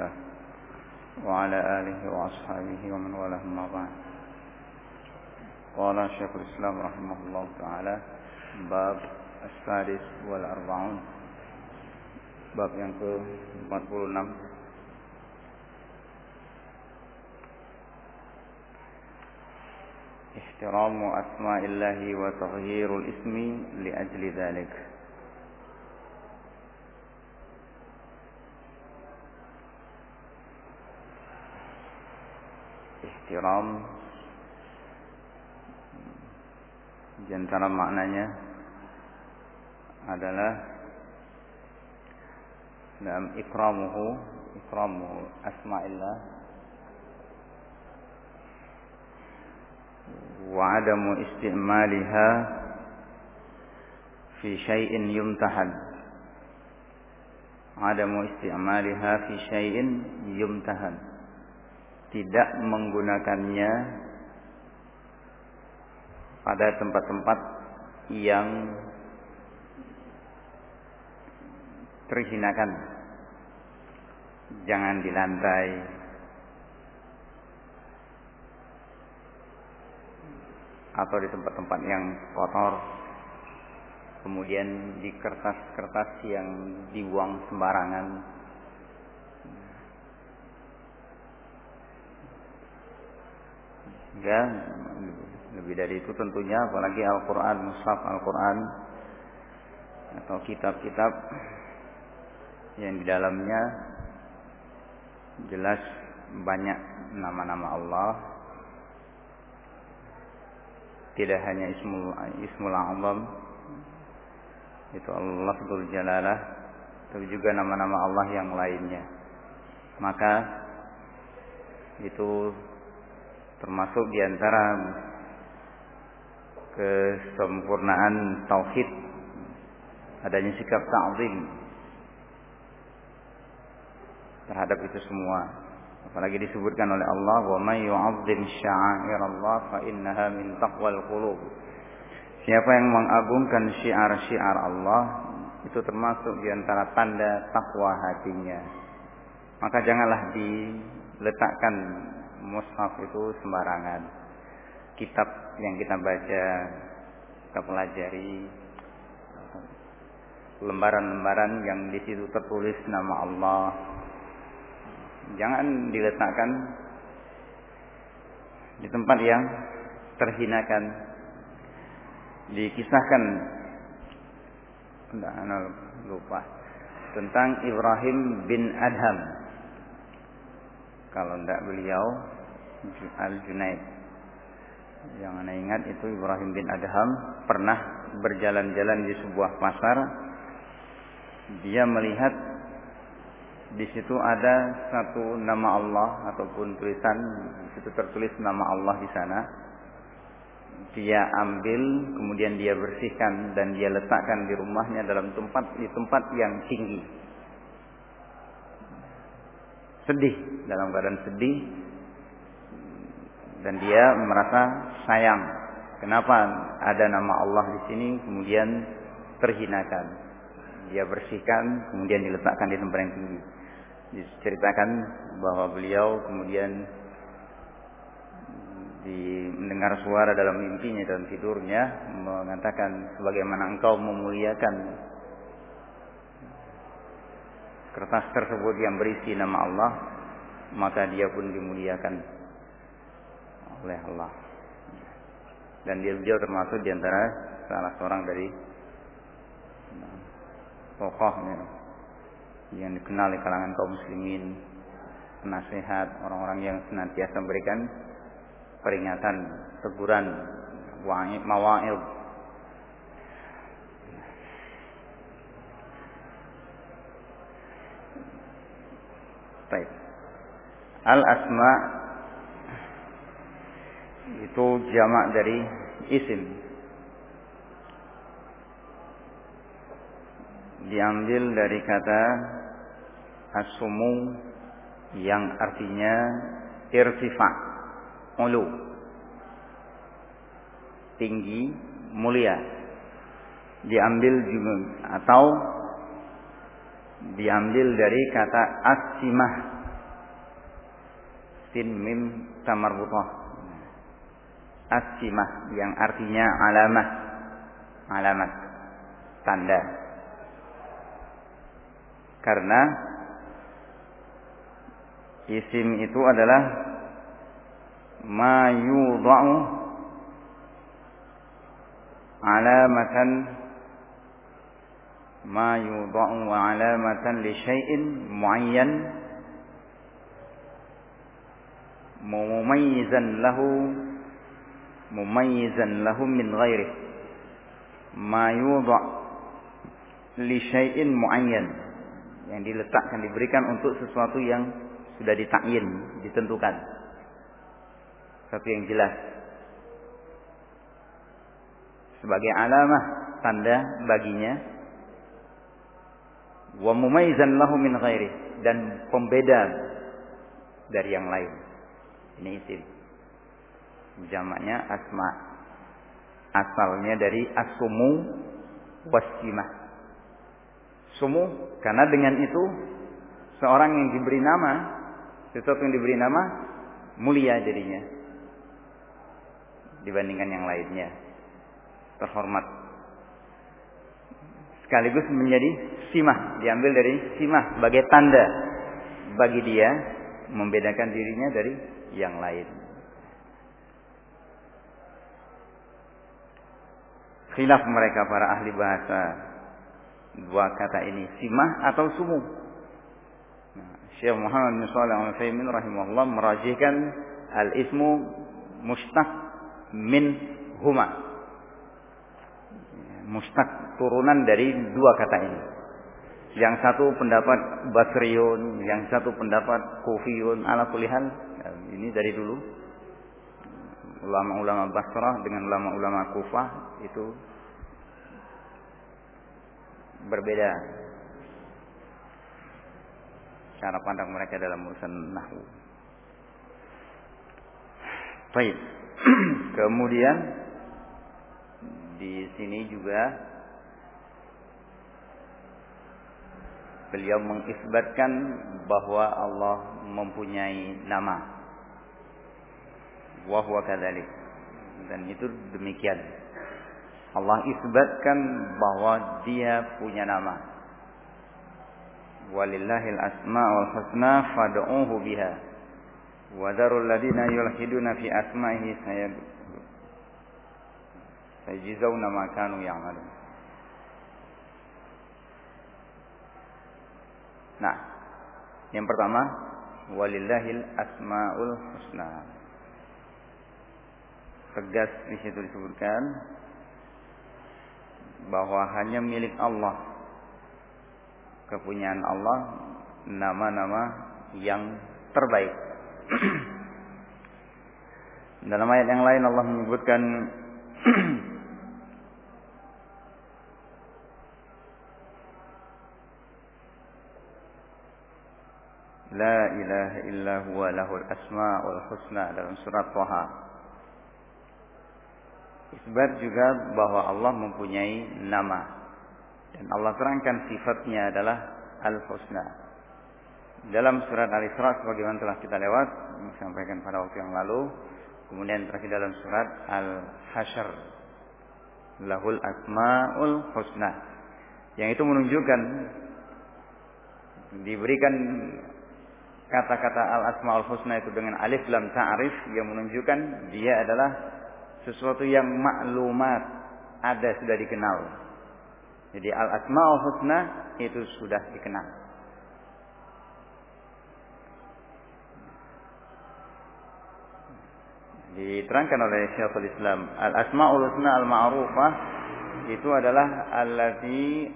الله وعلى آله وأصحابه ومن والاه ما بعد. قال شيخ الإسلام رحمه الله تعالى باب السادس والأربعون. bab yang ke-46. احترام أسماء الله وتغيير الاسم لأجل ذلك. Ihtiram di maknanya adalah dalam ikramuhu ikramuhu asma'illah. Wa adamu istimaliha fi syai'in yumtahan adamu istimaliha fi syai'in yumtahan tidak menggunakannya pada tempat-tempat yang terhinakan. Jangan di lantai. Atau di tempat-tempat yang kotor. Kemudian di kertas-kertas yang dibuang sembarangan Ya, lebih dari itu tentunya apalagi Al-Quran, Mushaf Al-Quran atau kitab-kitab yang di dalamnya jelas banyak nama-nama Allah. Tidak hanya ismul ismul azam itu Allah Subhanahu Jalalah tapi juga nama-nama Allah yang lainnya. Maka itu termasuk di antara kesempurnaan tauhid adanya sikap ta'zim terhadap itu semua. Apalagi disebutkan oleh Allah wa may yu'azzim sya'air Allah fa innaha min taqwal qulub. Siapa yang mengagungkan syiar-syiar Allah itu termasuk di antara tanda takwa hatinya. Maka janganlah diletakkan mushaf itu sembarangan. Kitab yang kita baca, kita pelajari, lembaran-lembaran yang di situ tertulis nama Allah. Jangan diletakkan di tempat yang terhinakan. Dikisahkan, tidak lupa tentang Ibrahim bin Adham. Kalau tidak beliau Al-Junaid. Yang anda ingat itu Ibrahim bin Adham pernah berjalan-jalan di sebuah pasar. Dia melihat di situ ada satu nama Allah ataupun tulisan di situ tertulis nama Allah di sana. Dia ambil kemudian dia bersihkan dan dia letakkan di rumahnya dalam tempat di tempat yang tinggi. Sedih dalam keadaan sedih dan dia merasa sayang. Kenapa ada nama Allah di sini kemudian terhinakan? Dia bersihkan kemudian diletakkan di tempat yang tinggi. Diceritakan bahwa beliau kemudian di mendengar suara dalam mimpinya dalam tidurnya mengatakan sebagaimana engkau memuliakan kertas tersebut yang berisi nama Allah maka dia pun dimuliakan oleh Allah. Dan dia beliau termasuk di antara salah seorang dari tokohnya yang dikenal di kalangan kaum muslimin, penasehat, orang-orang yang senantiasa memberikan peringatan, teguran, mawail. Baik. Al-asma itu jamak dari isim. Diambil dari kata asumu yang artinya irtifa ulu. Tinggi mulia. Diambil juga atau diambil dari kata asimah. Sin mim tamarbutah asimah yang artinya alamah. Alamat. Tanda. Karena isim itu adalah ma yudha'u alamatan alamatan li syai'in muayyan mumayyizan lahu mumayyizan lahu min ghairi ma yudha' li syai'in muayyan yang diletakkan diberikan untuk sesuatu yang sudah ditakyin, ditentukan. Satu yang jelas. Sebagai alamah tanda baginya wa mumaizan lahu min ghairi dan pembeda dari yang lain. Ini isim. Jamaknya asma. Asalnya dari asumu wasimah. Sumu karena dengan itu seorang yang diberi nama, sesuatu yang diberi nama mulia jadinya dibandingkan yang lainnya. Terhormat. Sekaligus menjadi simah, diambil dari simah sebagai tanda bagi dia membedakan dirinya dari yang lain. Khilaf mereka para ahli bahasa. Dua kata ini simah atau sumu nah, Syekh Muhammad bin Shalih Al Utsaimin rahimahullah merajihkan al ismu mustaq min huma. Mustaq turunan dari dua kata ini yang satu pendapat Basriun yang satu pendapat Kufiyun ala kulihal ini dari dulu ulama-ulama Basrah dengan ulama-ulama Kufah itu berbeda cara pandang mereka dalam urusan nahwu. Baik. Kemudian di sini juga beliau mengisbatkan bahwa Allah mempunyai nama. Wahwa kadalik. Dan itu demikian. Allah isbatkan bahwa dia punya nama. Walillahil asma'ul husna fad'uhu biha. Wa darul ladina yulhiduna fi asma'ihi sayajizawna ma kanu ya'malun. Nah, yang pertama walillahil asmaul husna. Tegas di situ disebutkan bahwa hanya milik Allah kepunyaan Allah nama-nama yang terbaik. Dalam ayat yang lain Allah menyebutkan La ilaha illa huwa lahul asma'ul husna dalam surat Thaha. Isbat juga bahwa Allah mempunyai nama. Dan Allah terangkan sifatnya adalah Al-Husna. Dalam surat Al-Isra sebagaimana telah kita lewat, sampaikan pada waktu yang lalu. Kemudian terakhir dalam surat Al-Hasyr. Lahul Asma'ul Husna. Yang itu menunjukkan diberikan kata-kata al-asmaul husna itu dengan alif lam ta'rif yang menunjukkan dia adalah sesuatu yang maklumat ada sudah dikenal. Jadi al asmaul husna itu sudah dikenal. Diterangkan oleh Syekhul Islam, al asmaul husna al ma'rufah itu adalah allati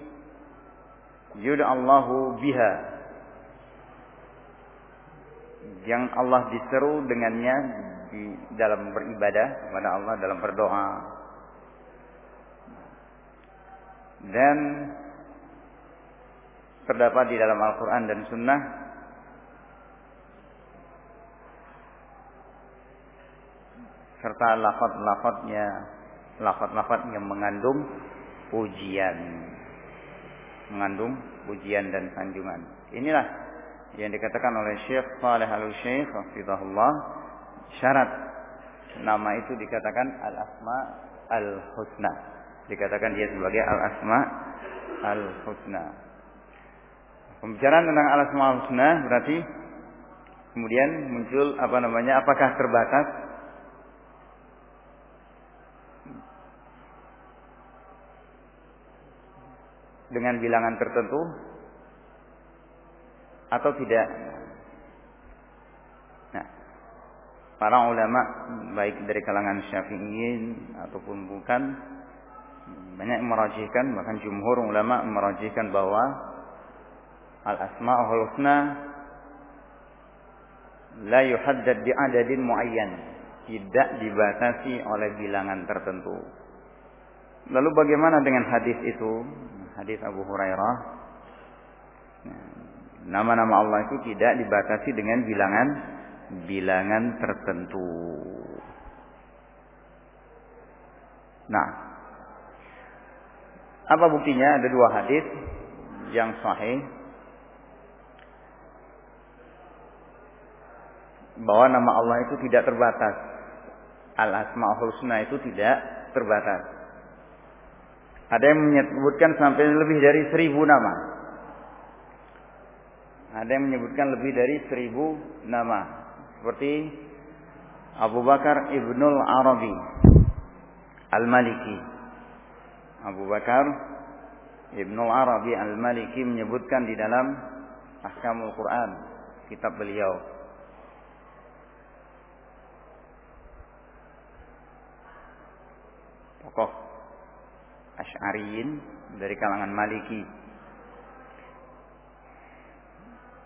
yud'allahu biha yang Allah diseru dengannya di dalam beribadah kepada Allah dalam berdoa. Dan terdapat di dalam Al-Quran dan Sunnah serta lafad-lafadnya lafad-lafad yang mengandung pujian. Mengandung pujian dan sanjungan. Inilah yang dikatakan oleh Syekh Saleh Al-Syekh Hafizahullah syarat nama itu dikatakan al-asma al-husna. Dikatakan dia sebagai al-asma al-husna. Pembicaraan tentang al-asma al-husna berarti kemudian muncul apa namanya apakah terbatas? Dengan bilangan tertentu atau tidak. Nah, para ulama baik dari kalangan Syafi'iyin ataupun bukan banyak merajihkan bahkan jumhur ulama merajihkan bahwa al asmaul husna la yuhaddad bi adadin muayyan tidak dibatasi oleh bilangan tertentu. Lalu bagaimana dengan hadis itu? Hadis Abu Hurairah. Nah, Nama-nama Allah itu tidak dibatasi dengan bilangan bilangan tertentu. Nah, apa buktinya? Ada dua hadis yang sahih bahwa nama Allah itu tidak terbatas. Al Asmaul Husna itu tidak terbatas. Ada yang menyebutkan sampai lebih dari seribu nama. Ada yang menyebutkan lebih dari seribu nama. Seperti Abu Bakar Ibnul Arabi Al-Maliki. Abu Bakar Ibnul Arabi Al-Maliki menyebutkan di dalam Ahkamul Quran. Kitab beliau. Tokoh Ash'ariyin dari kalangan Maliki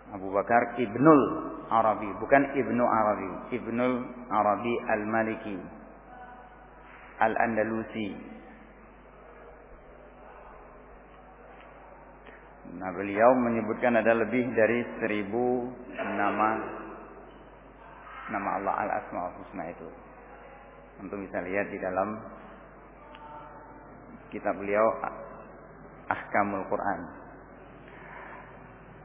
Abu Bakar Ibnul Arabi, bukan Ibnu Arabi, Ibnul Arabi Al-Maliki Al-Andalusi. Nah, beliau menyebutkan ada lebih dari seribu nama nama Allah Al-Asmaul Husna itu. Untuk bisa lihat di dalam kitab beliau Ahkamul Quran.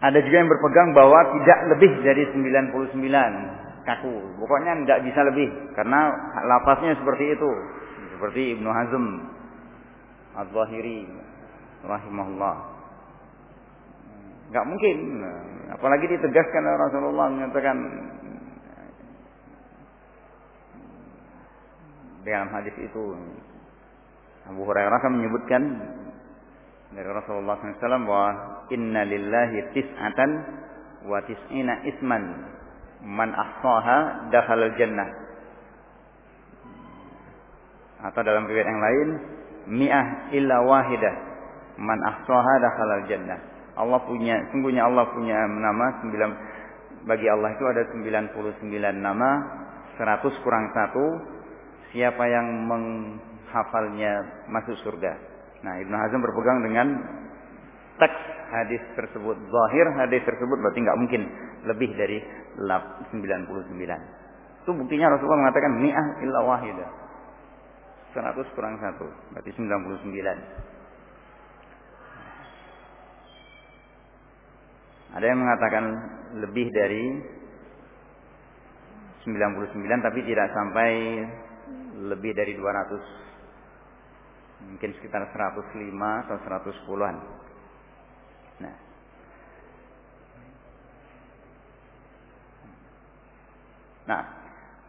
Ada juga yang berpegang bahwa tidak lebih dari 99 kaku. Pokoknya tidak bisa lebih karena lafaznya seperti itu. Seperti Ibnu Hazm Az-Zahiri rahimahullah. Enggak mungkin. Apalagi ditegaskan oleh Rasulullah menyatakan dalam hadis itu Abu Hurairah kan menyebutkan dari Rasulullah SAW bahwa inna lillahi tis'atan wa tis'ina isman man ahsaha dakhala jannah. Atau dalam riwayat yang lain mi'ah illa wahidah man ahsaha dakhala jannah. Allah punya sungguhnya Allah punya nama sembilan bagi Allah itu ada 99 nama 100 kurang satu. Siapa yang menghafalnya masuk surga? Nah, Ibnu Hazm berpegang dengan teks hadis tersebut. Zahir hadis tersebut berarti nggak mungkin lebih dari 99. Itu buktinya Rasulullah mengatakan mi'ah illa wahidah. 100 kurang 1, berarti 99. Ada yang mengatakan lebih dari 99 tapi tidak sampai lebih dari 200 mungkin sekitar 105 atau 110-an. Nah. Nah,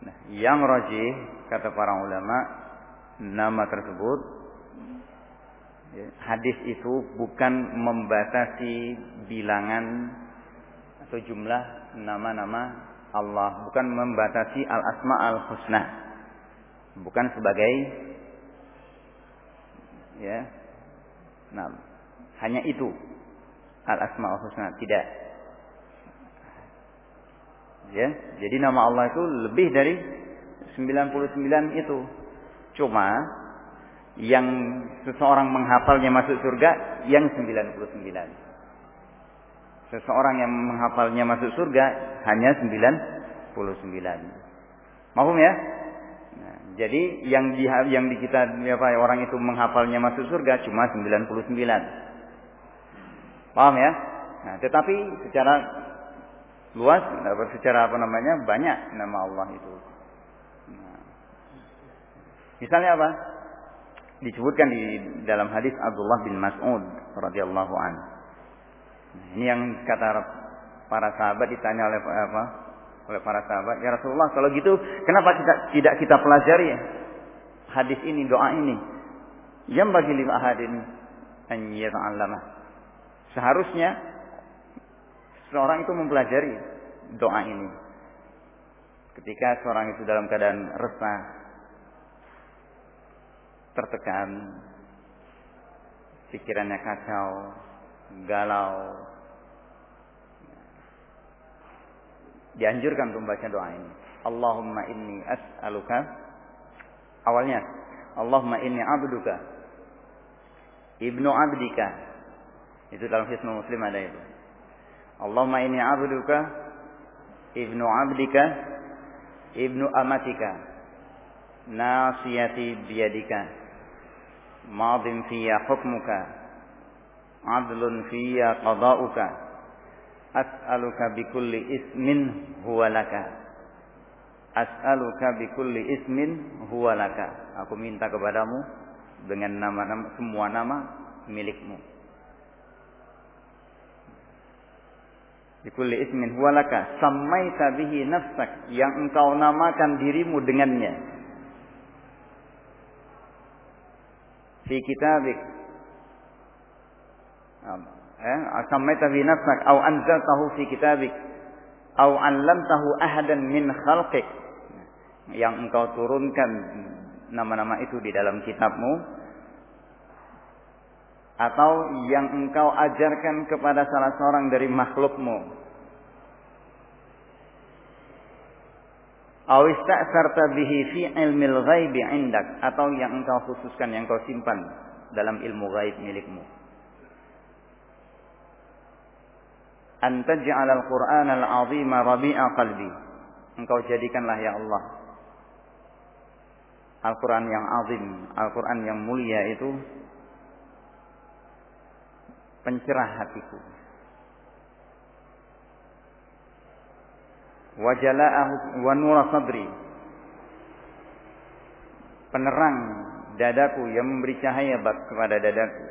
nah yang rajih kata para ulama nama tersebut ya, hadis itu bukan membatasi bilangan atau jumlah nama-nama Allah, bukan membatasi al-asma al-husna. Bukan sebagai ya nah hanya itu al asmaul husna. Tidak. Ya jadi nama Allah itu lebih dari 99 itu. Cuma yang seseorang menghafalnya masuk surga yang 99 seseorang yang menghafalnya masuk surga hanya 99 Mahum ya? Jadi yang di yang di kita apa orang itu menghafalnya masuk surga cuma 99. Paham ya? Nah, tetapi secara luas, secara apa namanya banyak nama Allah itu. Nah. Misalnya apa? Disebutkan di dalam hadis Abdullah bin Mas'ud radhiyallahu an. Nah, ini yang kata para sahabat ditanya oleh apa? Oleh para sahabat, ya Rasulullah, kalau gitu kenapa kita tidak kita pelajari hadis ini, doa ini? Yang bagi lima ahadin an yata'allamah. Seharusnya seorang itu mempelajari doa ini. Ketika seorang itu dalam keadaan resah, tertekan, pikirannya kacau, galau, dianjurkan untuk membaca doa ini. Allahumma inni as'aluka awalnya Allahumma inni abduka ibnu abdika itu dalam Hisnu Muslim ada itu. Allahumma inni abduka ibnu abdika ibnu amatika nasiyati biyadika madin fiyya hukmuka adlun fiyya qada'uka as'aluka bikulli ismin huwa laka as'aluka bikulli ismin huwa laka. Aku minta kepadamu dengan nama-nama semua nama milikmu Bikulli ismin huwalaka sammaita bihi nafsak yang engkau namakan dirimu dengannya. Fi kitabik. Eh, sammaita bihi nafsak au anzaltahu fi kitabik au 'allamtahu ahadan min khalqik. Yang engkau turunkan nama-nama itu di dalam kitabmu atau yang engkau ajarkan kepada salah seorang dari makhlukmu Awista'sarta bihi fi ilmil ghaibi indak atau yang engkau khususkan yang kau simpan dalam ilmu gaib milikmu. Anta ja'al al-Qur'an al-'azima rabi'a qalbi. Engkau jadikanlah ya Allah Al-Quran yang azim, Al-Quran yang mulia itu pencerah hatiku. Wajala'ahu wa nura sadri. Penerang dadaku yang memberi cahaya kepada dadaku.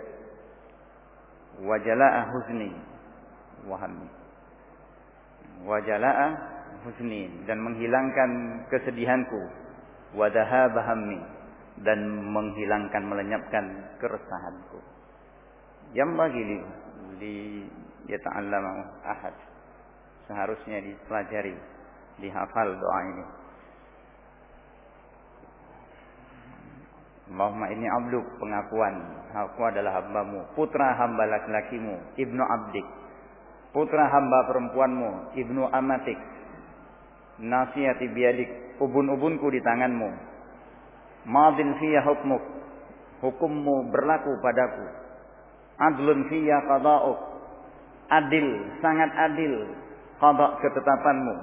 Wajala'a huzni wahami. Wajala'a huzni dan menghilangkan kesedihanku. Wadaha bahammi dan menghilangkan melenyapkan keresahanku yang bagi li, li yata'allama ahad. Seharusnya dipelajari, dihafal doa ini. Allahumma ini abduk pengakuan. Aku adalah hambamu. Putra hamba laki-lakimu ibnu abdik. Putra hamba perempuanmu ibnu amatik. Nasihati biadik ubun-ubunku di tanganmu. Madin fiyah hukmuk. Hukummu berlaku padaku adlun fiyya qada'uk. Adil sangat adil qada ketetapanmu.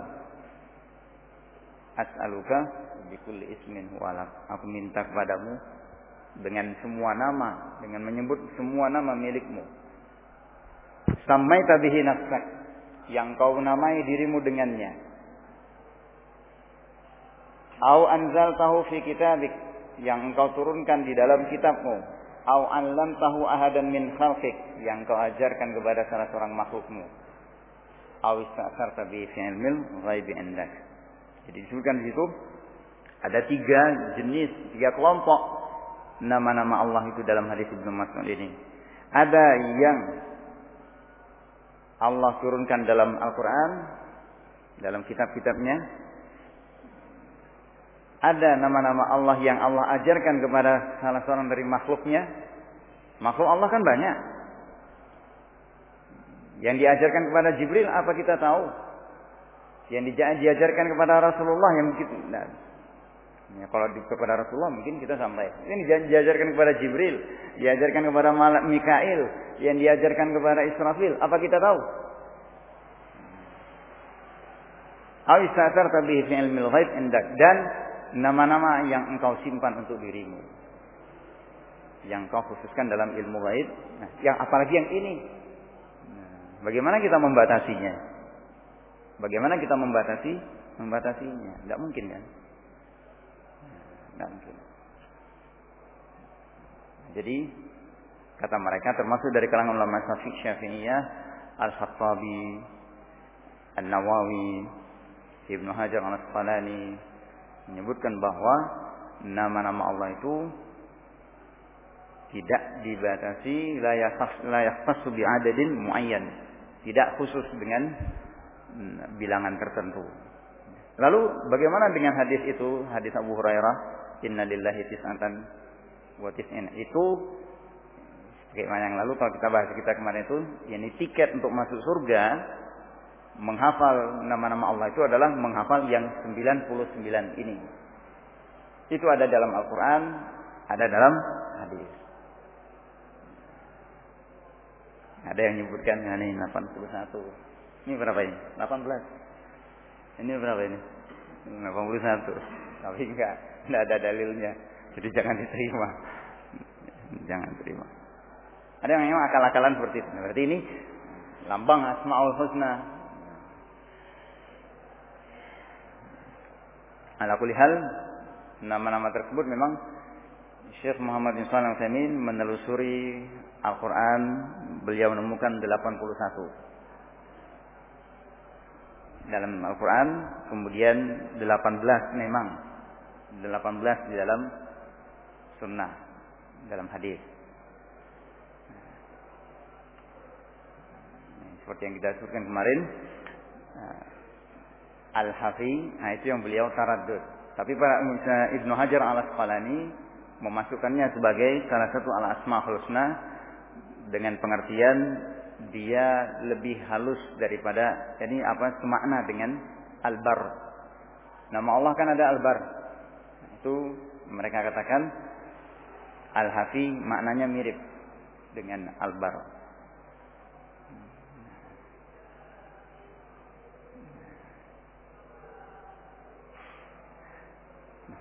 As'aluka bikulli ismin walak aku minta kepadamu dengan semua nama dengan menyebut semua nama milikmu. Sampai tabihi nafsak. Yang kau namai dirimu dengannya. Au anzal tahu fi kitabik. Yang engkau turunkan di dalam kitabmu au tahu ahadan min khalqik. Yang kau ajarkan kepada salah seorang makhlukmu. Au ista'sarta bi fi'ilmil ghaibi indak. Jadi disebutkan di situ ada tiga jenis tiga kelompok nama-nama Allah itu dalam hadis Ibnu Mas'ud ini. Ada yang Allah turunkan dalam Al-Quran dalam kitab-kitabnya ada nama-nama Allah yang Allah ajarkan kepada salah seorang dari makhluknya. Makhluk Allah kan banyak. Yang diajarkan kepada Jibril apa kita tahu? Yang diajarkan kepada Rasulullah yang mungkin nah, ya, kalau di, kepada Rasulullah mungkin kita sampai. Ini diajarkan kepada Jibril, diajarkan kepada Malak Mikail, yang diajarkan kepada Israfil, apa kita tahu? Awisatar tabihi fi ilmil ghaib indak dan nama-nama yang engkau simpan untuk dirimu. Yang kau khususkan dalam ilmu gaib. Nah, yang apalagi yang ini. Nah, bagaimana kita membatasinya? Bagaimana kita membatasi membatasinya? Tidak mungkin kan? Tidak mungkin. Jadi kata mereka termasuk dari kalangan ulama Syafi'iyah Al-Khattabi, An-Nawawi, Ibnu Hajar Al-Asqalani menyebutkan bahwa nama-nama Allah itu tidak dibatasi la yahtassu bi adadin muayyan, tidak khusus dengan mm, bilangan tertentu. Lalu bagaimana dengan hadis itu, hadis Abu Hurairah, "Inna lillahi tis'atan wa tis'in." Itu Bagaimana yang lalu kalau kita bahas kita kemarin itu, yakni tiket untuk masuk surga menghafal nama-nama Allah itu adalah menghafal yang 99 ini. Itu ada dalam Al-Qur'an, ada dalam hadis. Ada yang menyebutkan ini 81. Ini berapa ini? 18. Ini berapa ini? 81. Tapi enggak, enggak ada dalilnya. Jadi jangan diterima. Jangan terima. Ada yang memang akal-akalan seperti itu. Berarti ini lambang Asmaul Husna. Ala kulli hal nama-nama tersebut memang Syekh Muhammad bin Shalih al menelusuri Al-Qur'an. Beliau menemukan 81 dalam Al-Qur'an kemudian 18 memang. 18 di dalam sunnah dalam hadis. Seperti yang kita sebutkan kemarin Al-Hafi nah itu yang beliau taraddud. Tapi para Ibnu Hajar al-Asqalani memasukkannya sebagai salah satu al-asma husna. Dengan pengertian dia lebih halus daripada ini apa semakna dengan al-bar. Nama Allah kan ada al-bar. Itu mereka katakan al-hafi maknanya mirip dengan al-bar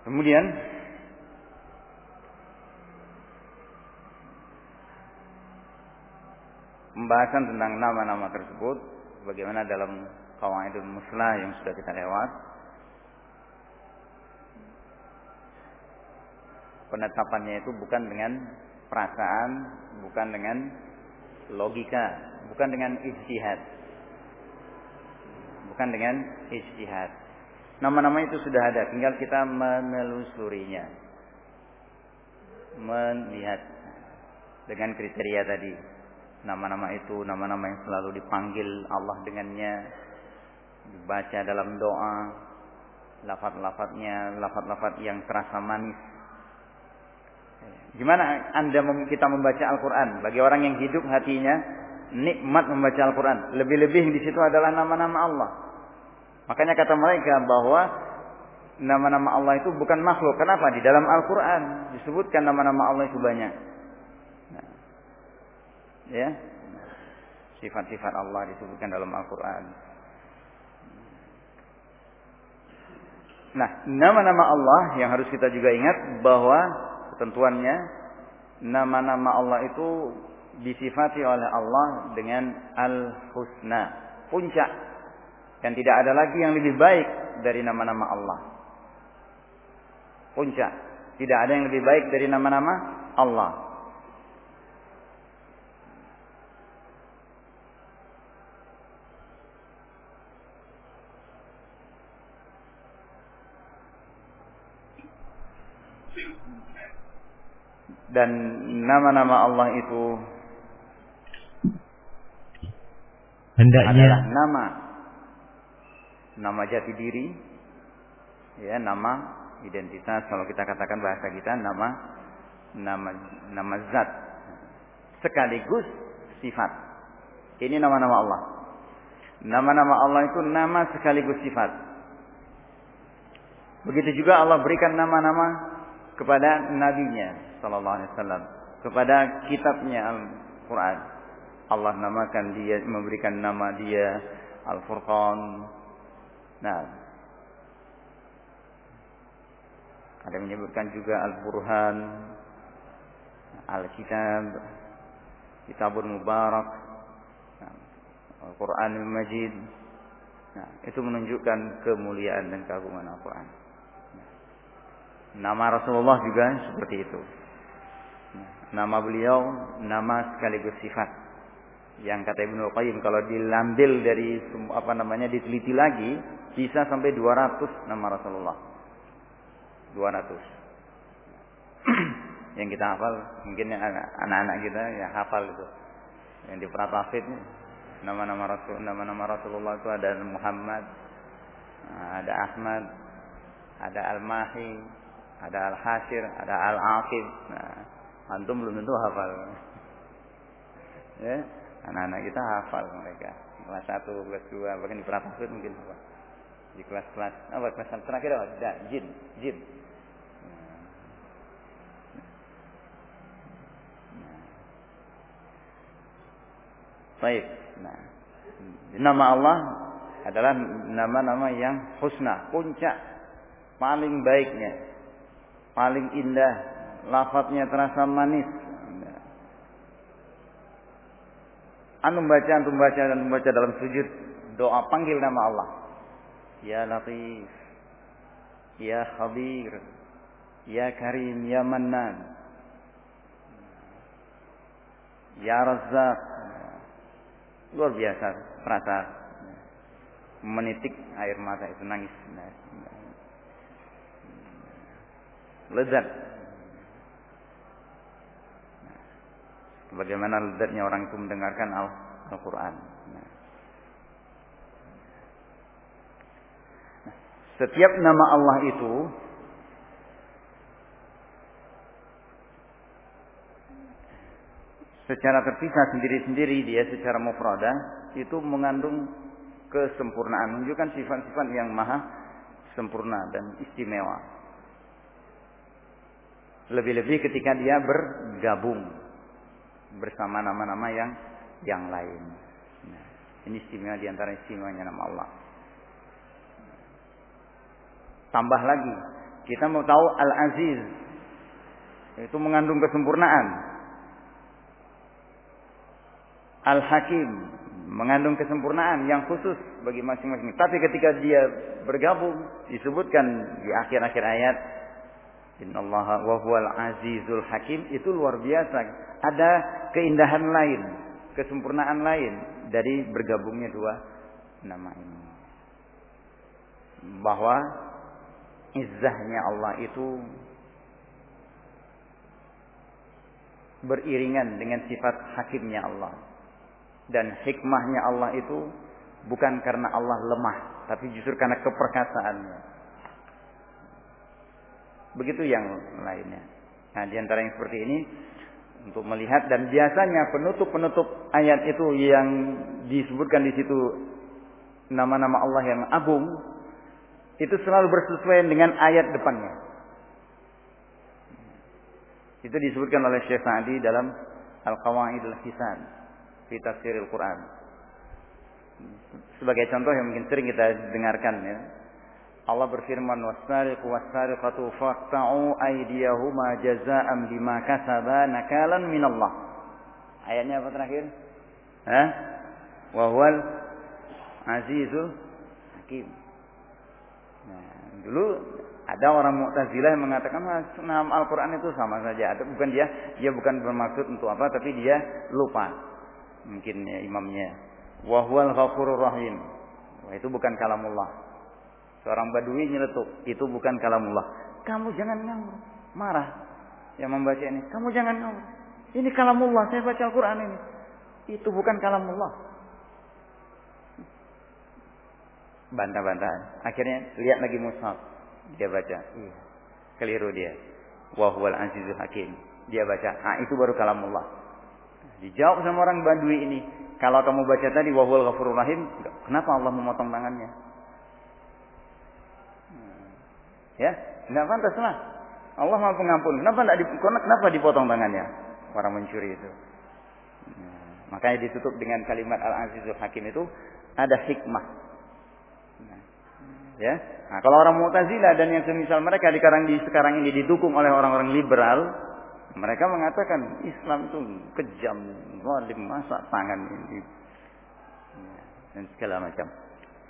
Kemudian pembahasan tentang nama-nama tersebut bagaimana dalam kawaidul muslah yang sudah kita lewat penetapannya itu bukan dengan perasaan, bukan dengan logika, bukan dengan ijtihad. Bukan dengan ijtihad. Nama-nama itu sudah ada, tinggal kita menelusurinya. Melihat dengan kriteria tadi. Nama-nama itu nama-nama yang selalu dipanggil Allah dengannya. Dibaca dalam doa. Lafat-lafatnya, lafat-lafat yang terasa manis. Gimana Anda kita membaca Al-Quran? Bagi orang yang hidup hatinya, nikmat membaca Al-Quran. Lebih-lebih di situ adalah nama-nama Allah. Makanya kata mereka bahwa nama-nama Allah itu bukan makhluk. Kenapa? Di dalam Al-Quran disebutkan nama-nama Allah itu banyak. Nah, ya, sifat-sifat Allah disebutkan dalam Al-Quran. Nah, nama-nama Allah yang harus kita juga ingat bahwa ketentuannya nama-nama Allah itu disifati oleh Allah dengan al-husna, puncak dan tidak ada lagi yang lebih baik dari nama-nama Allah. Puncak. Tidak ada yang lebih baik dari nama-nama Allah. Dan nama-nama Allah itu hendaknya adalah nama nama jati diri, ya nama identitas kalau kita katakan bahasa kita nama nama nama zat sekaligus sifat. Ini nama-nama Allah. Nama-nama Allah itu nama sekaligus sifat. Begitu juga Allah berikan nama-nama kepada nabinya sallallahu alaihi wasallam, kepada kitabnya Al-Qur'an. Allah namakan dia memberikan nama dia Al-Furqan, Nah, ada menyebutkan juga Al-Burhan, Al-Kitab, Kitabul Mubarak, Al-Quran Al-Majid. Nah, itu menunjukkan kemuliaan dan keagungan Al-Quran. Nama Rasulullah juga seperti itu. Nama beliau nama sekaligus sifat. Yang kata Ibnu Qayyim kalau dilambil dari apa namanya diteliti lagi bisa sampai 200 nama Rasulullah. 200. yang kita hafal mungkin anak-anak kita ya hafal itu. Yang di Pratafid nama-nama Rasul nama-nama Rasulullah itu ada Muhammad, ada Ahmad, ada Al-Mahi, ada Al-Hashir, ada Al-Aqib. Nah, antum belum tentu hafal. Ya, anak-anak kita hafal mereka. Kelas 1, kelas 2, bahkan di Pratafid mungkin hafal. Di kelas-kelas apa kelas terakhir ada jin, jin. Baik. Nah, nama Allah adalah nama-nama yang husna, puncak paling baiknya, paling indah, lafadznya terasa manis. Anu baca, antum baca dan membaca dalam sujud doa panggil nama Allah. Ya Latif, Ya Khabir, Ya Karim, Ya Mannan, Ya Razzaq, luar biasa rasa menitik air mata itu nangis. Lezat. Bagaimana lezatnya orang itu mendengarkan Al-Quran? nah. Setiap nama Allah itu secara terpisah sendiri-sendiri dia secara mufradah itu mengandung kesempurnaan, menunjukkan sifat-sifat yang maha sempurna dan istimewa. Lebih-lebih ketika dia bergabung bersama nama-nama yang yang lain. Nah, ini istimewa di antara istimewanya nama Allah. Tambah lagi, kita mau tahu Al-Aziz itu mengandung kesempurnaan Al-Hakim mengandung kesempurnaan yang khusus bagi masing-masing. Tapi ketika dia bergabung disebutkan di akhir-akhir ayat Innallaha wa huwal azizul hakim itu luar biasa. Ada keindahan lain, kesempurnaan lain dari bergabungnya dua nama ini. Bahwa izzahnya Allah itu beriringan dengan sifat hakimnya Allah dan hikmahnya Allah itu bukan karena Allah lemah, tapi justru karena keperkasaannya. Begitu yang lainnya. Nah, di antara yang seperti ini untuk melihat dan biasanya penutup-penutup ayat itu yang disebutkan di situ nama-nama Allah yang agung itu selalu bersesuaian dengan ayat depannya. Itu disebutkan oleh Syekh Sa'di dalam Al-Qawaidul Hisan fi tafsiril Quran. Sebagai contoh yang mungkin sering kita dengarkan ya. Allah berfirman wasariqu wasariqatu faqta'u aydiyahuma jazaa'an bima kasaba nakalan minallah. Ayatnya apa terakhir? Hah? Wa huwal azizul hakim. Nah, dulu ada orang Mu'tazilah yang mengatakan nama Al-Qur'an itu sama saja. Ada bukan dia, dia bukan bermaksud untuk apa tapi dia lupa mungkin ya imamnya. Wahwal ghafurur rahim. Wah, itu bukan kalamullah. Seorang badui nyeletuk itu bukan kalamullah. Kamu jangan ngawur. Marah yang membaca ini. Kamu jangan ngawur. Ini kalamullah saya baca Al-Quran ini. Itu bukan kalamullah bantah-bantahan akhirnya lihat lagi mushaf dia baca iya keliru dia wahwal azizul hakim dia baca ah itu baru kalamullah Dijawab sama orang Badui ini, kalau kamu baca tadi wahul ghafurur rahim, kenapa Allah memotong tangannya? Ya, enggak pantas lah. Allah Maha Pengampun. Kenapa enggak kenapa dipotong tangannya? Orang mencuri itu. Nah, makanya ditutup dengan kalimat Al-Azizul Hakim itu ada hikmah. Ya. Nah, kalau orang Mu'tazilah dan yang semisal mereka sekarang di sekarang ini didukung oleh orang-orang liberal, mereka mengatakan Islam itu kejam, zalim, masa tangan ini dan segala macam.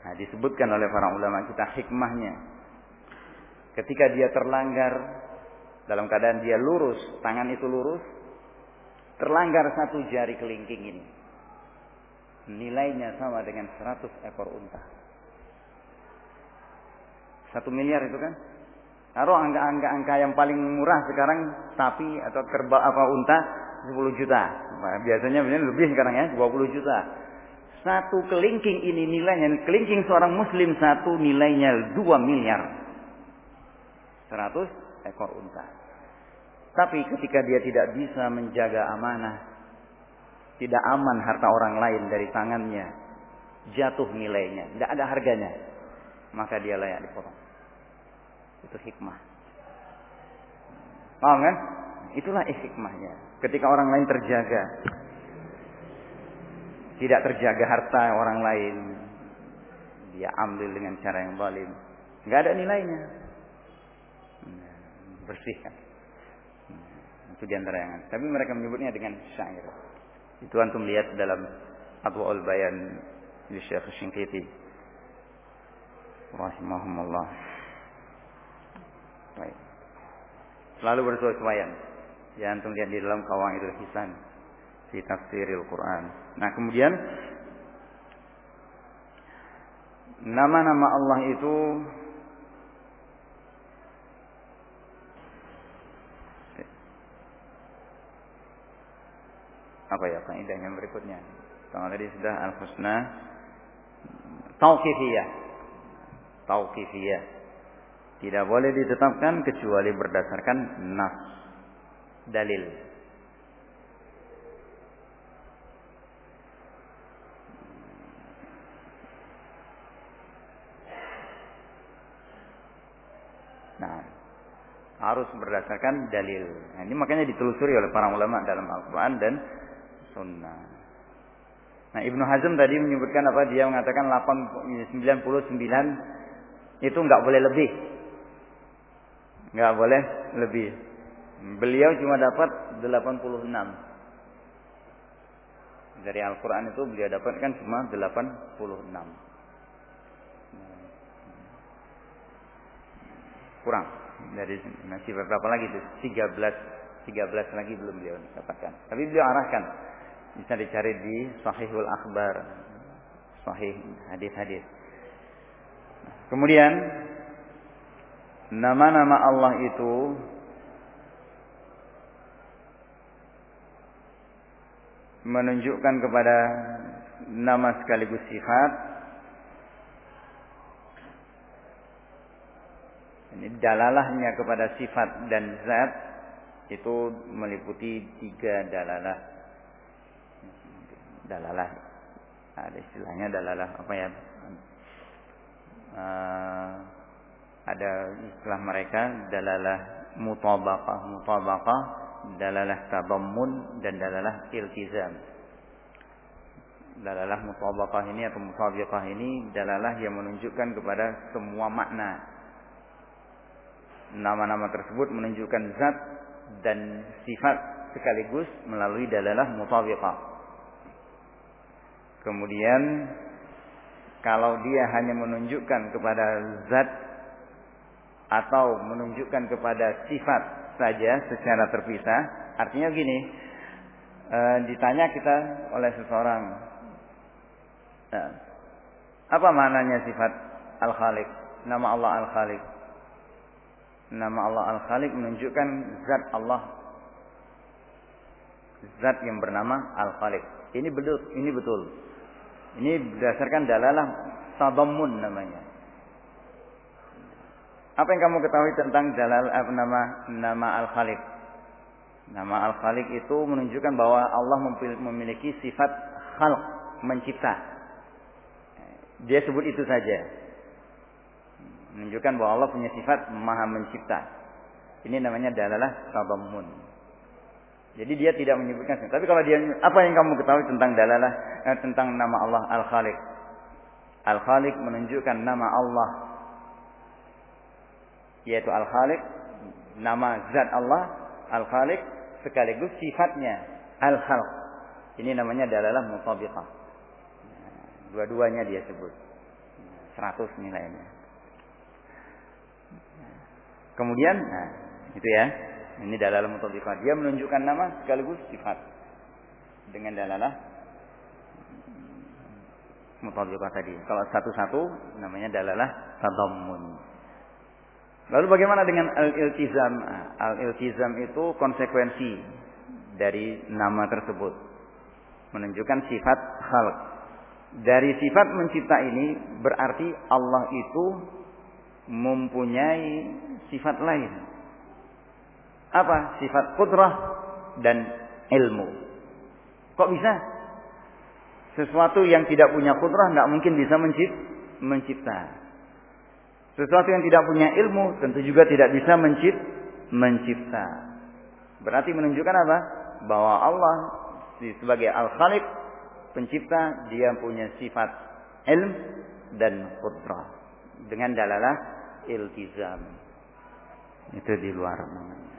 Nah, disebutkan oleh para ulama kita hikmahnya. Ketika dia terlanggar dalam keadaan dia lurus, tangan itu lurus, terlanggar satu jari kelingking ini. Nilainya sama dengan 100 ekor unta. Satu miliar itu kan? Taruh angka-angka yang paling murah sekarang sapi atau kerbau apa unta 10 juta. Nah, biasanya lebih sekarang ya 20 juta. Satu kelingking ini nilainya, kelingking seorang muslim satu nilainya 2 miliar. 100 ekor unta. Tapi ketika dia tidak bisa menjaga amanah, tidak aman harta orang lain dari tangannya, jatuh nilainya, tidak ada harganya, maka dia layak dipotong. Itu hikmah. Paham kan? Itulah hikmahnya. Ketika orang lain terjaga, tidak terjaga harta orang lain, dia ambil dengan cara yang zalim, nggak ada nilainya. Bersihkan. Itu di antara yang Tapi mereka menyebutnya dengan syair. Itu antum lihat dalam Abu Al Bayan di Syekh. Rahimahumullah. Baik. Selalu bersesuaian. Ya lihat di dalam Kawang itu Hisan di tafsiril Quran. Nah, kemudian nama-nama Allah itu apa ya kaidahnya berikutnya? Kalau tadi sudah al-husna tauqifiyah. Tauqifiyah. Tidak boleh ditetapkan kecuali berdasarkan nas dalil. Nah, harus berdasarkan dalil. Nah, ini makanya ditelusuri oleh para ulama dalam Al-Quran dan Sunnah. Nah Ibnu Hazm tadi menyebutkan apa? Dia mengatakan 8, 99 itu nggak boleh lebih, nggak boleh lebih. Beliau cuma dapat 86 dari Al-Quran itu beliau dapatkan cuma 86 kurang. Dari masih berapa lagi itu? 13 13 lagi belum beliau dapatkan. Tapi beliau arahkan. Bisa dicari di Sahihul Akhbar, Sahih hadis-hadis. Kemudian nama-nama Allah itu menunjukkan kepada nama sekaligus sifat. Ini dalalahnya kepada sifat dan zat itu meliputi tiga dalalah. Dalalah. Ada istilahnya dalalah apa ya uh, ada istilah mereka dalalah mutabaqah mutabaqah dalalah tabammun dan dalalah iltizam. Dalalah mutabaqah ini atau mutabiqah ini dalalah yang menunjukkan kepada semua makna. Nama-nama tersebut menunjukkan zat dan sifat sekaligus melalui dalalah mutabiqah Kemudian kalau dia hanya menunjukkan kepada zat atau menunjukkan kepada sifat saja secara terpisah, artinya gini, e, ditanya kita oleh seseorang, e, apa maknanya sifat Al-Khaliq? Nama Allah Al-Khaliq. Nama Allah Al-Khaliq menunjukkan zat Allah. Zat yang bernama Al-Khaliq. Ini betul, ini betul. Ini berdasarkan dalalah tadammun namanya. Apa yang kamu ketahui tentang dalal apa nama nama Al-Khaliq? Nama Al-Khaliq itu menunjukkan bahwa Allah memiliki sifat khalq, mencipta. Dia sebut itu saja. Menunjukkan bahwa Allah punya sifat maha mencipta. Ini namanya dalalah tadammun. Jadi dia tidak menyebutkan. Tapi kalau dia apa yang kamu ketahui tentang dalalah eh, tentang nama Allah Al-Khaliq? Al-Khaliq menunjukkan nama Allah yaitu Al-Khaliq, nama zat Allah Al-Khaliq sekaligus sifatnya Al-Khalq. Ini namanya dalalah mutabiqah. Dua-duanya dia sebut. 100 nilainya. Kemudian, nah, itu ya. Ini dalalah mutadifah. Dia menunjukkan nama sekaligus sifat. Dengan dalalah mutadifah tadi. Kalau satu-satu namanya dalalah tadammun. Lalu bagaimana dengan al-iltizam? Al-iltizam itu konsekuensi dari nama tersebut. Menunjukkan sifat khalq. Dari sifat mencipta ini berarti Allah itu mempunyai sifat lain. Apa? Sifat kudrah dan ilmu. Kok bisa? Sesuatu yang tidak punya kudrah tidak mungkin bisa mencipta. Sesuatu yang tidak punya ilmu tentu juga tidak bisa mencipt, mencipta. Berarti menunjukkan apa? Bahwa Allah sebagai Al-Khaliq, pencipta, dia punya sifat ilm dan kudrah. Dengan dalalah iltizam. Itu di luar namanya.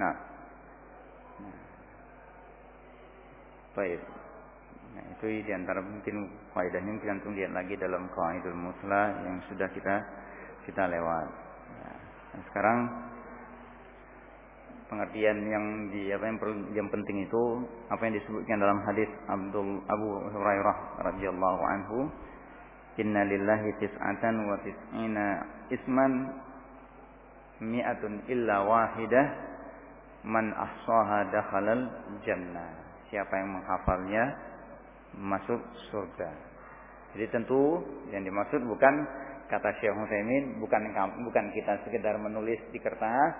Nah, Baik. Nah, itu di antara mungkin faedahnya mungkin antum lihat lagi dalam Qaidul Muslah yang sudah kita kita lewat. Nah, nah sekarang pengertian yang di apa yang perlu yang penting itu apa yang disebutkan dalam hadis Abdul Abu Hurairah radhiyallahu anhu Inna lillahi tis'atan wa tis'ina isman mi'atun illa wahidah man ahsaha dakhalal jannah siapa yang menghafalnya masuk surga. Jadi tentu yang dimaksud bukan kata Syekh Husaimin bukan bukan kita sekedar menulis di kertas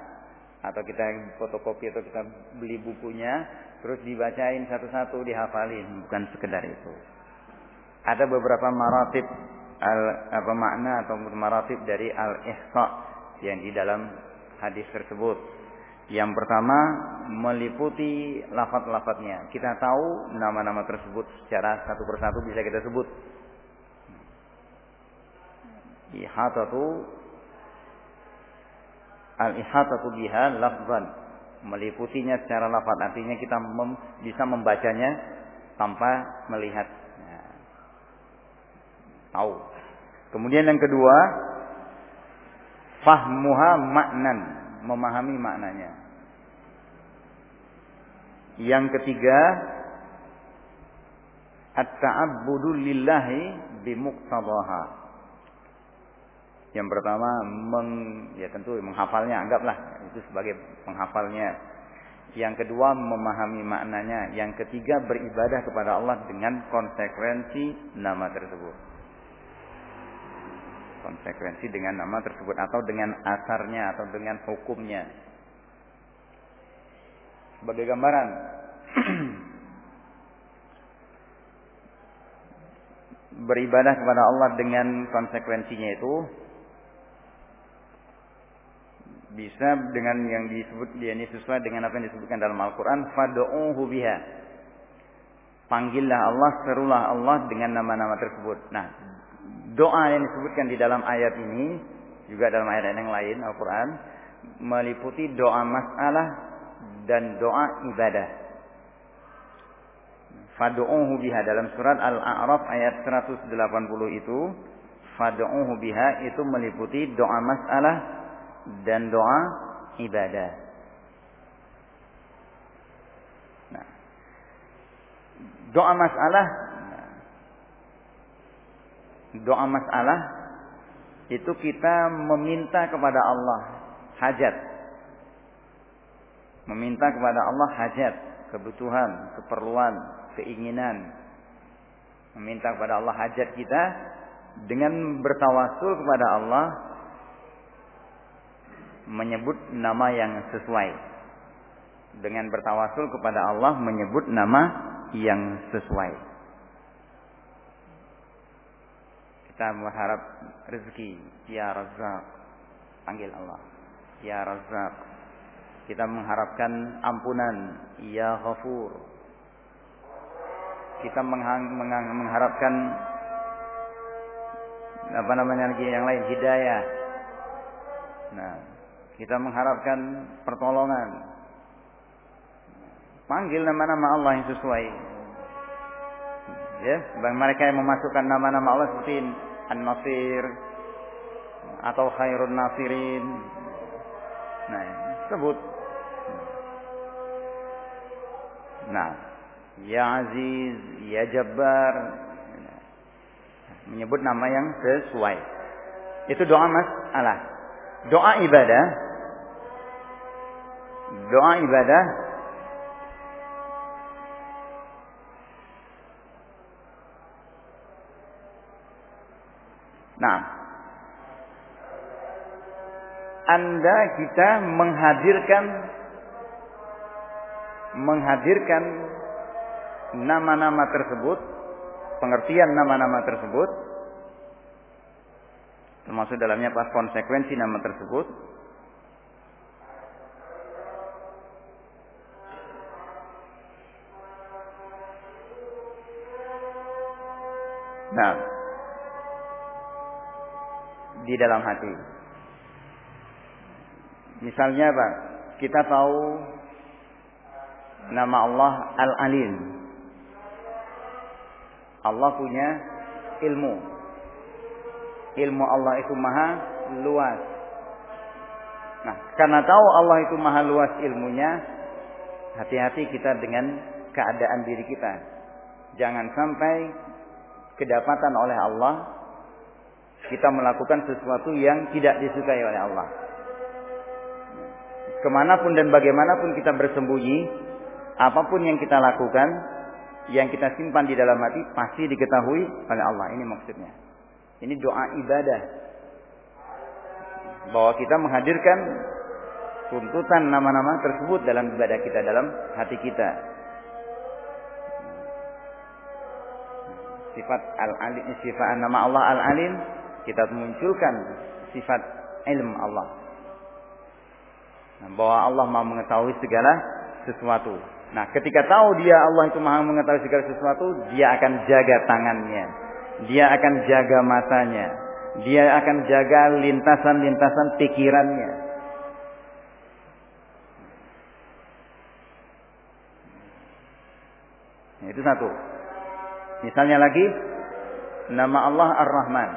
atau kita fotokopi atau kita beli bukunya terus dibacain satu-satu dihafalin bukan sekedar itu. Ada beberapa maratib al apa makna atau maratib dari al ihsa yang di dalam hadis tersebut. Yang pertama meliputi lafat-lafatnya. Kita tahu nama-nama tersebut secara satu persatu bisa kita sebut. Ihatatu al-ihatatu biha lafzan. Meliputinya secara lafat artinya kita mem, bisa membacanya tanpa melihat. Nah, tahu. Kemudian yang kedua, fahmuha maknan, memahami maknanya. Yang ketiga, at-ta'abbudu lillahi bimuqtadaha. Yang pertama, meng, ya tentu menghafalnya, anggaplah itu sebagai penghafalnya. Yang kedua, memahami maknanya. Yang ketiga, beribadah kepada Allah dengan konsekuensi nama tersebut. Konsekuensi dengan nama tersebut atau dengan asarnya atau dengan hukumnya sebagai gambaran. Beribadah kepada Allah dengan konsekuensinya itu bisa dengan yang disebut dia ini sesuai dengan apa yang disebutkan dalam Al-Qur'an fad'uhu biha. Panggillah Allah, serulah Allah dengan nama-nama tersebut. Nah, doa yang disebutkan di dalam ayat ini juga dalam ayat yang lain Al-Qur'an meliputi doa masalah dan doa ibadah. Fad'uhu biha dalam surat Al-A'raf ayat 180 itu fad'uhu biha itu meliputi doa masalah dan doa ibadah. Nah, doa masalah doa masalah itu kita meminta kepada Allah hajat meminta kepada Allah hajat, kebutuhan, keperluan, keinginan. Meminta kepada Allah hajat kita dengan bertawasul kepada Allah menyebut nama yang sesuai. Dengan bertawasul kepada Allah menyebut nama yang sesuai. Kita berharap rezeki, ya Razzaq. Panggil Allah, ya Razzaq. Kita mengharapkan ampunan, ya ghafur. Kita mengharapkan apa namanya lagi yang lain hidayah. Nah, kita mengharapkan pertolongan. Panggil nama-nama Allah yang sesuai. Ya, bagi mereka yang memasukkan nama-nama Allah seperti An-Nasir atau Khairun Nasirin. Nah, sebut. Nah, Ya Aziz, Ya Jabbar. Menyebut nama yang sesuai. Itu doa mas Allah. Doa ibadah. Doa ibadah Nah, Anda kita menghadirkan menghadirkan nama-nama tersebut, pengertian nama-nama tersebut, termasuk dalamnya pas konsekuensi nama tersebut. Nah, di dalam hati. Misalnya apa? Kita tahu nama Allah Al-Alim. Allah punya ilmu. Ilmu Allah itu maha luas. Nah, karena tahu Allah itu maha luas ilmunya, hati-hati kita dengan keadaan diri kita. Jangan sampai kedapatan oleh Allah kita melakukan sesuatu yang tidak disukai oleh Allah. Ke mana pun dan bagaimanapun kita bersembunyi, apa pun yang kita lakukan, yang kita simpan di dalam hati pasti diketahui oleh Allah. Ini maksudnya. Ini doa ibadah. Bahwa kita menghadirkan tuntutan nama-nama tersebut dalam ibadah kita, dalam hati kita. Sifat al-alim, sifat nama Allah al-alim kita munculkan sifat ilm Allah. Bahwa Allah mau mengetahui segala sesuatu. Nah, ketika tahu dia Allah itu maha mengetahui segala sesuatu, dia akan jaga tangannya. Dia akan jaga matanya. Dia akan jaga lintasan-lintasan pikirannya. Nah, itu satu. Misalnya lagi, nama Allah Ar-Rahman.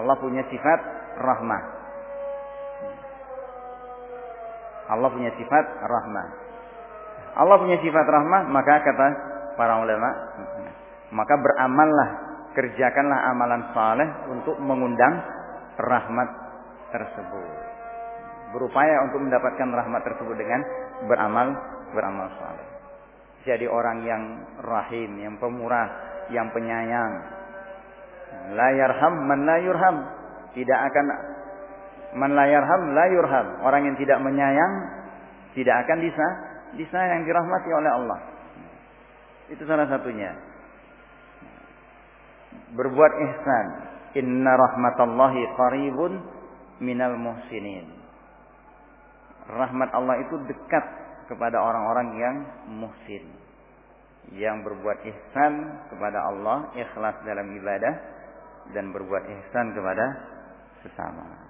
Allah punya sifat rahmah. Allah punya sifat rahmah. Allah punya sifat rahmah, maka kata para ulama, maka beramallah, kerjakanlah amalan saleh untuk mengundang rahmat tersebut. Berupaya untuk mendapatkan rahmat tersebut dengan beramal beramal saleh. Jadi orang yang rahim, yang pemurah, yang penyayang, La yarham. Tidak akan man la yarham la yurham. Orang yang tidak menyayang tidak akan bisa disayang dirahmati oleh Allah. Itu salah satunya. Berbuat ihsan. Inna rahmatallahi qaribun minal muhsinin. Rahmat Allah itu dekat kepada orang-orang yang muhsin. Yang berbuat ihsan kepada Allah, ikhlas dalam ibadah, dan berbuat ihsan kepada sesama.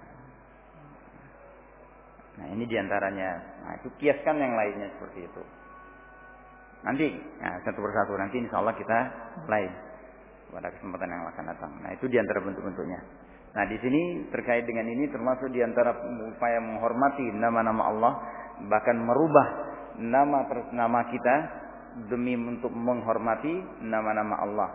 Nah ini di antaranya. Nah itu kiaskan yang lainnya seperti itu. Nanti nah, satu persatu nanti insya Allah kita mulai pada kesempatan yang akan datang. Nah itu di antara bentuk-bentuknya. Nah di sini terkait dengan ini termasuk di antara upaya menghormati nama-nama Allah bahkan merubah nama nama kita demi untuk menghormati nama-nama Allah.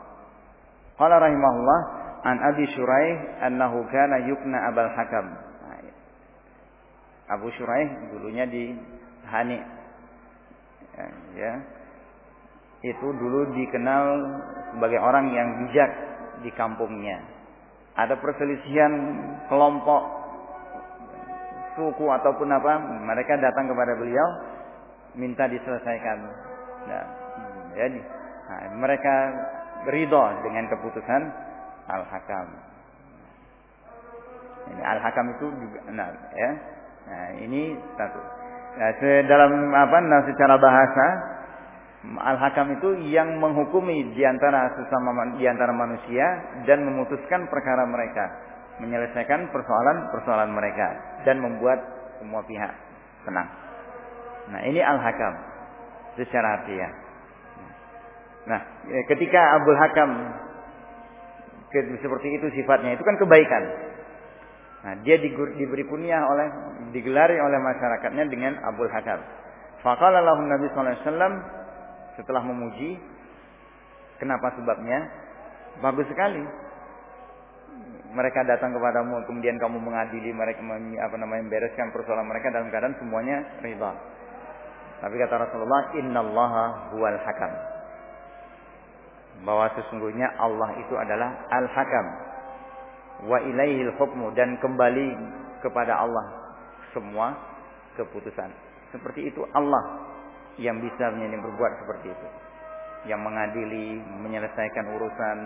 Qala rahimahullah an Abi Shuraih annahu kana yukna Abul Hakam. Abu Shuraih dulunya di Hani. Ya, ya. Itu dulu dikenal sebagai orang yang bijak di kampungnya. Ada perselisihan kelompok suku ataupun apa, mereka datang kepada beliau minta diselesaikan. Nah, jadi nah, mereka ridho dengan keputusan Al-Hakam. Ini Al-Hakam itu juga nah ya. Nah, ini satu. Nah, dalam apa nah, secara bahasa Al-Hakam itu yang menghukumi di antara sesama di antara manusia dan memutuskan perkara mereka, menyelesaikan persoalan-persoalan mereka dan membuat semua pihak tenang. Nah, ini al-hakam secara artian. Nah, ketika Abdul Hakam seperti itu sifatnya, itu kan kebaikan. Nah, dia diberi kunyah oleh digelari oleh masyarakatnya dengan Abdul Hakam. Faqala lahu Nabi sallallahu alaihi wasallam setelah memuji kenapa sebabnya? Bagus sekali. Mereka datang kepadamu kemudian kamu mengadili mereka apa namanya membereskan persoalan mereka dalam keadaan semuanya ridha. Tapi kata Rasulullah, "Innallaha huwal hakam." Bahwa sesungguhnya Allah itu adalah al-hakam. Wa ilaihil hukmu. Dan kembali kepada Allah. Semua keputusan. Seperti itu Allah yang bisa berbuat seperti itu. Yang mengadili, menyelesaikan urusan,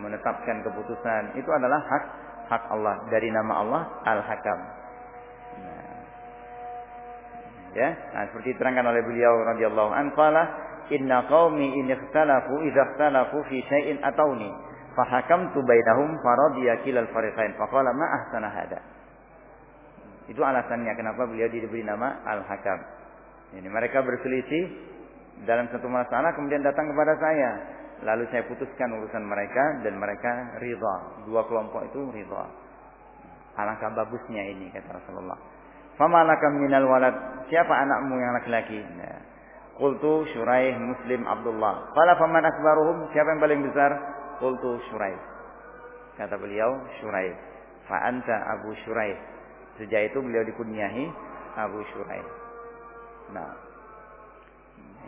menetapkan keputusan, itu adalah hak hak Allah. Dari nama Allah Al-Hakam. Ya. Nah, seperti diterangkan oleh beliau radhiyallahu anhu inna qaumi in ikhtalafu idza ikhtalafu fi syai'in atawni fahakamtu bainahum faradiya kilal fariqain faqala ma ahsana hada itu alasannya kenapa beliau diberi nama al-hakam ini mereka berselisih dalam satu masalah kemudian datang kepada saya lalu saya putuskan urusan mereka dan mereka ridha dua kelompok itu ridha alangkah bagusnya ini kata Rasulullah Fama minal walad? Siapa anakmu yang laki-laki? Nah. Qultu Syuraih Muslim Abdullah. Qala faman akbaruhum? Siapa yang paling besar? Qultu Syuraih. Kata beliau Syuraih. Fa anta Abu Syuraih. Sejak itu beliau dikunyahi Abu Syuraih. Nah,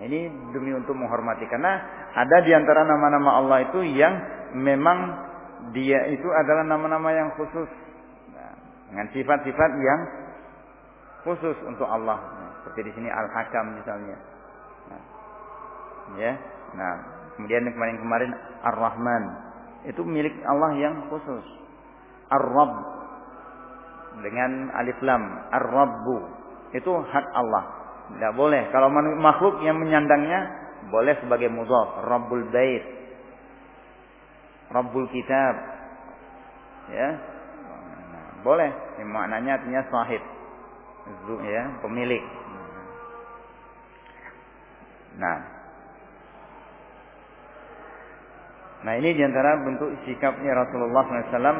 ini demi untuk menghormati karena ada di antara nama-nama Allah itu yang memang dia itu adalah nama-nama yang khusus nah, dengan sifat-sifat yang khusus untuk Allah. Nah, seperti di sini Al-Hakam misalnya. Nah, ya. Nah, kemudian kemarin-kemarin Ar-Rahman itu milik Allah yang khusus. Ar-Rabb dengan alif lam, Ar-Rabbu itu hak Allah. Tidak boleh kalau makhluk yang menyandangnya boleh sebagai mudhaf, Rabbul Bait, Rabbul Kitab. Ya. Boleh. Ya, maknanya artinya sahib ya pemilik nah nah ini di antara bentuk sikapnya Rasulullah SAW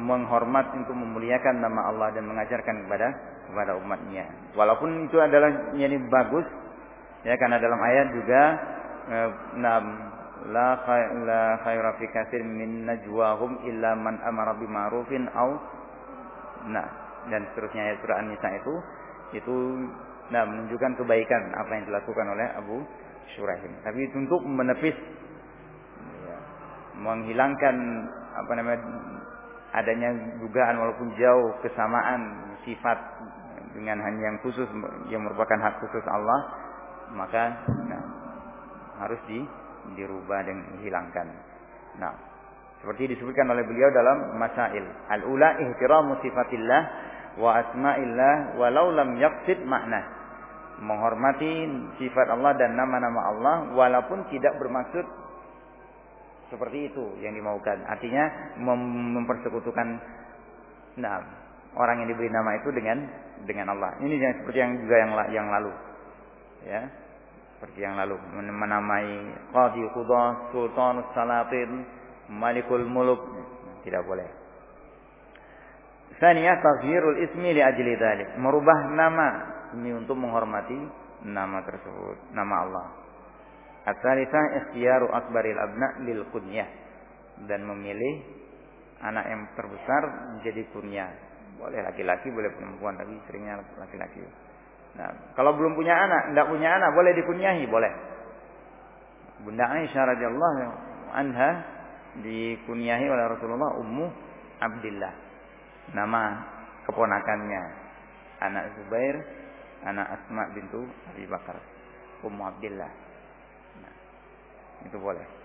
menghormat untuk memuliakan nama Allah dan mengajarkan kepada kepada umatnya walaupun itu adalah ini bagus ya karena dalam ayat juga eh, nam la la fi katsir min najwahum illa man amara bima'rufin au nah dan seterusnya ayat surah An-Nisa itu itu nah menunjukkan kebaikan apa yang dilakukan oleh Abu Syurahim. Tapi untuk menepis menghilangkan apa namanya adanya dugaan walaupun jauh kesamaan sifat dengan hanya yang khusus yang merupakan hak khusus Allah maka nah, harus di dirubah dan dihilangkan. Nah, seperti disebutkan oleh beliau dalam Masail. Al-ula ihtiramu sifatillah wa asma'illah walau lam yaqsid makna. Menghormati sifat Allah dan nama-nama Allah walaupun tidak bermaksud seperti itu yang dimaukan. Artinya mem mempersekutukan nah, orang yang diberi nama itu dengan dengan Allah. Ini yang seperti yang juga yang yang lalu. Ya. Seperti yang lalu menamai qadi qudah sultan salatin malikul muluk tidak boleh Saniyah taghyirul ismi li ajli dhalik. Merubah nama ini untuk menghormati nama tersebut, nama Allah. Ats-tsalitsah ikhtiyaru akbaril abna lil kunyah dan memilih anak yang terbesar menjadi kunyah. Boleh laki-laki, boleh perempuan, tapi seringnya laki-laki. Nah, kalau belum punya anak, tidak punya anak, boleh dikunyahi, boleh. Bunda Aisyah radhiyallahu anha dikunyahi oleh Rasulullah Ummu Abdillah nama keponakannya anak Zubair anak Asma bintu Abi Bakar Ummu Abdillah itu boleh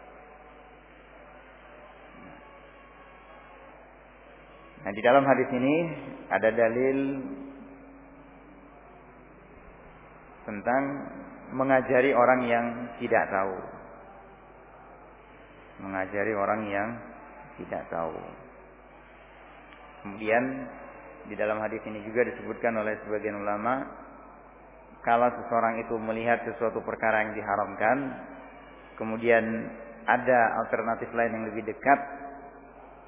Nah di dalam hadis ini ada dalil tentang mengajari orang yang tidak tahu. Mengajari orang yang tidak tahu. Kemudian di dalam hadis ini juga disebutkan oleh sebagian ulama kalau seseorang itu melihat sesuatu perkara yang diharamkan, kemudian ada alternatif lain yang lebih dekat,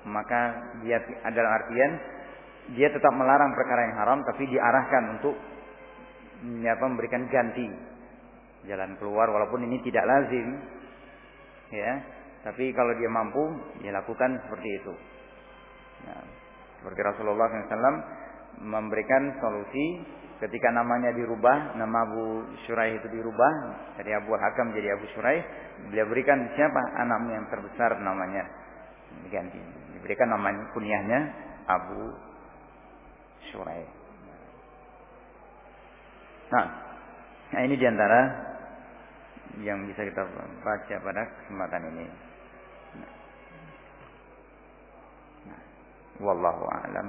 maka dia adalah artian dia tetap melarang perkara yang haram, tapi diarahkan untuk apa, memberikan ganti jalan keluar, walaupun ini tidak lazim, ya. Tapi kalau dia mampu, dia lakukan seperti itu. Nah, seperti Rasulullah SAW memberikan solusi ketika namanya dirubah, nama Abu Syuraih itu dirubah dari Abu Hakam jadi Abu Syuraih, beliau berikan siapa anaknya yang terbesar namanya diganti. Diberikan namanya kunyahnya Abu Syuraih. Nah, nah ini di antara yang bisa kita baca pada kesempatan ini. Nah, nah wallahu a'lam.